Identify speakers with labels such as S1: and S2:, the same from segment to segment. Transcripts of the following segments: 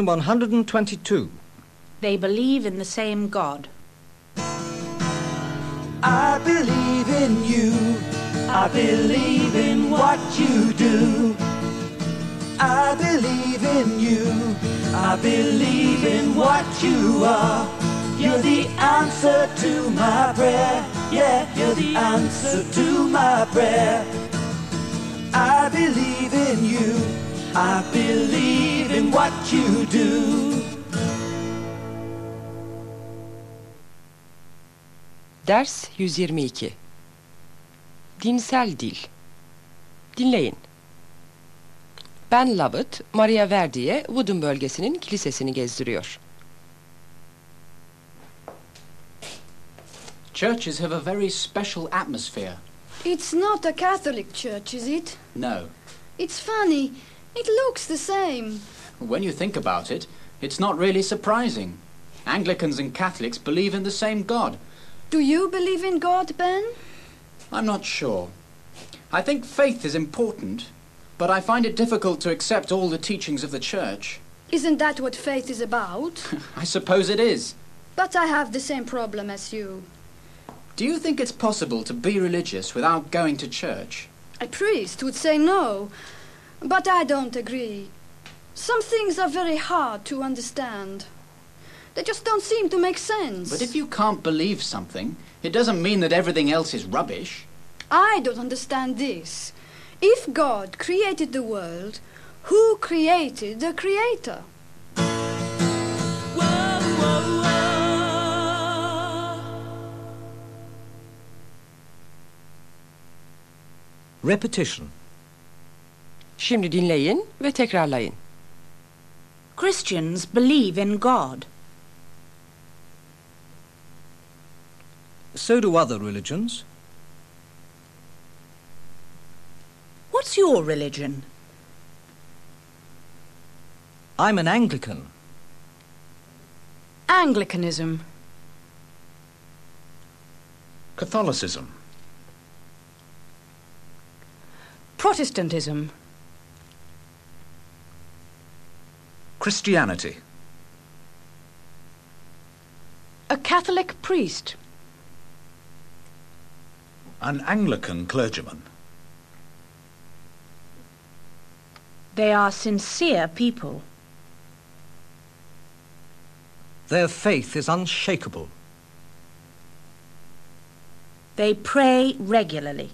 S1: 122.
S2: They believe in the same God.
S3: I believe in you. I believe in what you do. I believe in you. I believe in what you are. You're the answer to my prayer. Yeah, you're the answer to my prayer. I believe in you. I believe in what you do.
S4: Ders 122 Dinsel dil Dinleyin. Ben Lovett, Maria Verdi'ye Woodin bölgesinin kilisesini gezdiriyor.
S5: Churches have a very special atmosphere.
S6: It's not a Catholic church, is it?
S5: No.
S6: It's funny. It looks the same.
S5: When you think about it, it's not really surprising. Anglicans and Catholics believe in the same God.
S6: Do you believe in God, Ben?
S5: I'm not sure. I think faith is important, but I find it difficult to accept all the teachings of the Church.
S6: Isn't that what faith is about?
S5: I suppose it is.
S6: but I have the same problem as you.
S5: Do you think it's possible to be religious without going to church?
S6: A priest would say no, but I don't agree. Some things are very hard to understand. They just don't seem to make sense.
S5: But if you can't believe something, it doesn't mean that everything else is rubbish.
S6: I don't understand this. If God created the world, who created the creator?
S1: Repetition.
S4: Şimdi dinleyin ve tekrarlayın.
S2: Christians believe in God.
S1: So do other religions.
S2: What's your religion?
S1: I'm an Anglican.
S2: Anglicanism.
S7: Catholicism.
S2: Protestantism.
S7: Christianity.
S2: A Catholic priest.
S7: An Anglican clergyman.
S2: They are sincere people.
S1: Their faith is unshakable.
S2: They pray regularly.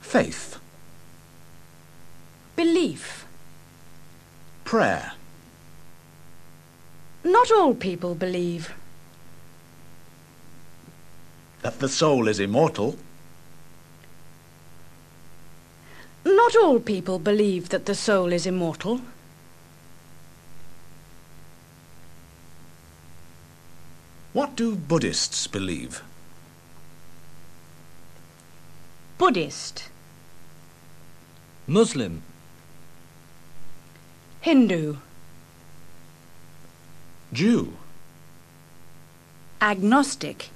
S7: Faith. Prayer.
S2: Not all people believe.
S7: That the soul is immortal.
S2: Not all people believe that the soul is immortal.
S7: What do Buddhists believe?
S2: Buddhist.
S1: Muslim.
S2: Hindu.
S7: Jew.
S2: Agnostic.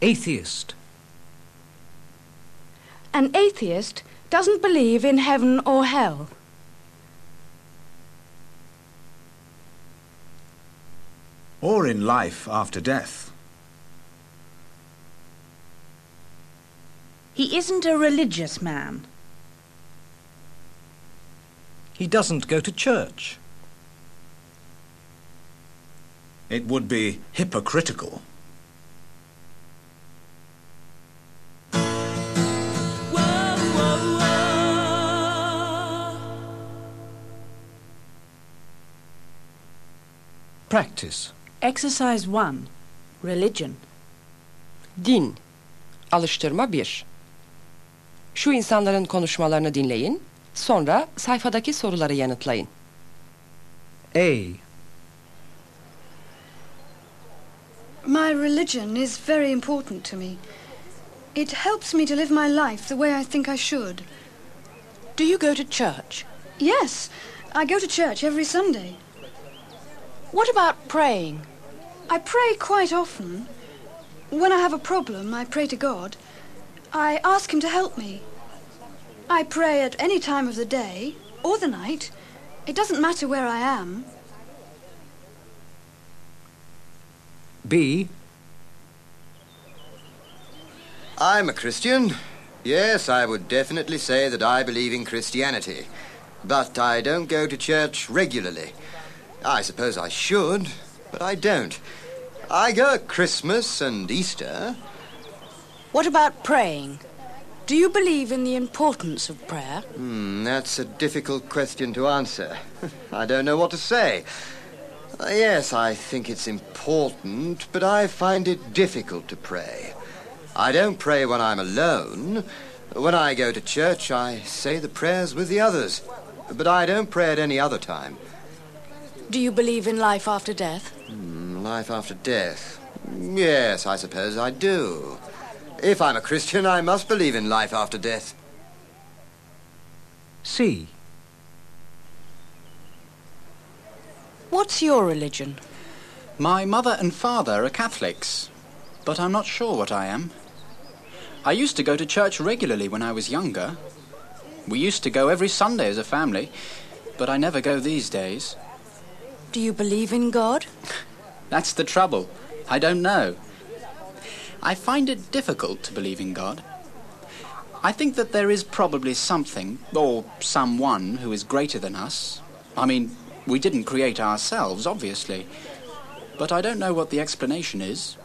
S1: Atheist.
S2: An atheist doesn't believe in heaven or hell.
S7: Or in life after death.
S2: He isn't a religious man.
S1: He doesn't go to church.
S7: It would be hypocritical.
S1: Practice.
S2: Exercise 1. Religion.
S4: Din Alıştırma 1 Şu insanların konuşmalarını dinleyin, sonra sayfadaki soruları yanıtlayın.
S1: A.
S6: My religion is very important to me. It helps me to live my life the way I think I should.
S2: Do you go to church?
S6: Yes, I go to church every Sunday.
S2: What about praying?
S6: I pray quite often. When I have a problem, I pray to God. I ask Him to help me. I pray at any time of the day or the night. It doesn't matter where I am.
S1: B.
S8: I'm a Christian. Yes, I would definitely say that I believe in Christianity. But I don't go to church regularly. I suppose I should, but I don't. I go at Christmas and Easter.
S2: What about praying? Do you believe in the importance of prayer?
S8: Hmm, that's a difficult question to answer. I don't know what to say. Uh, yes, I think it's important, but I find it difficult to pray. I don't pray when I'm alone. When I go to church, I say the prayers with the others. But I don't pray at any other time.
S2: Do you believe in life after death?
S8: Hmm, life after death. Yes, I suppose I do. If I'm a Christian, I must believe in life after death.
S1: C.
S2: What's your religion?
S5: My mother and father are Catholics, but I'm not sure what I am. I used to go to church regularly when I was younger. We used to go every Sunday as a family, but I never go these days.
S2: Do you believe in God?
S5: That's the trouble. I don't know. I find it difficult to believe in God. I think that there is probably something, or someone, who is greater than us. I mean, we didn't create ourselves, obviously. But I don't know what the explanation is.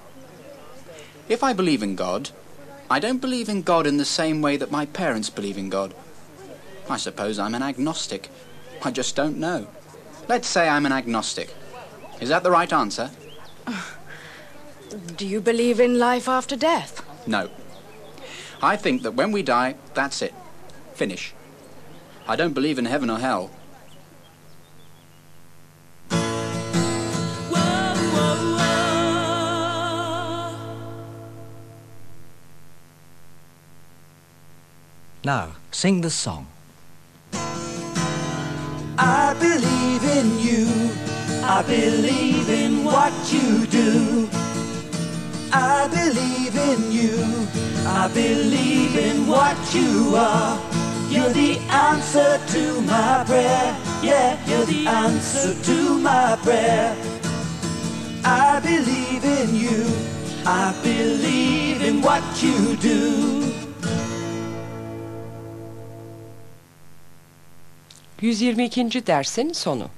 S5: If I believe in God, I don't believe in God in the same way that my parents believe in God. I suppose I'm an agnostic. I just don't know. Let's say I'm an agnostic. Is that the right answer?
S2: Do you believe in life after death?
S5: No. I think that when we die, that's it. Finish. I don't believe in heaven or hell.
S1: Now, sing the song.
S3: I believe in you. I believe in what you do. I believe in you. I believe in what you are. You're the answer to my prayer. Yeah, you're the answer to my prayer. I believe in you. I believe in what you do.
S4: 122. dersin sonu.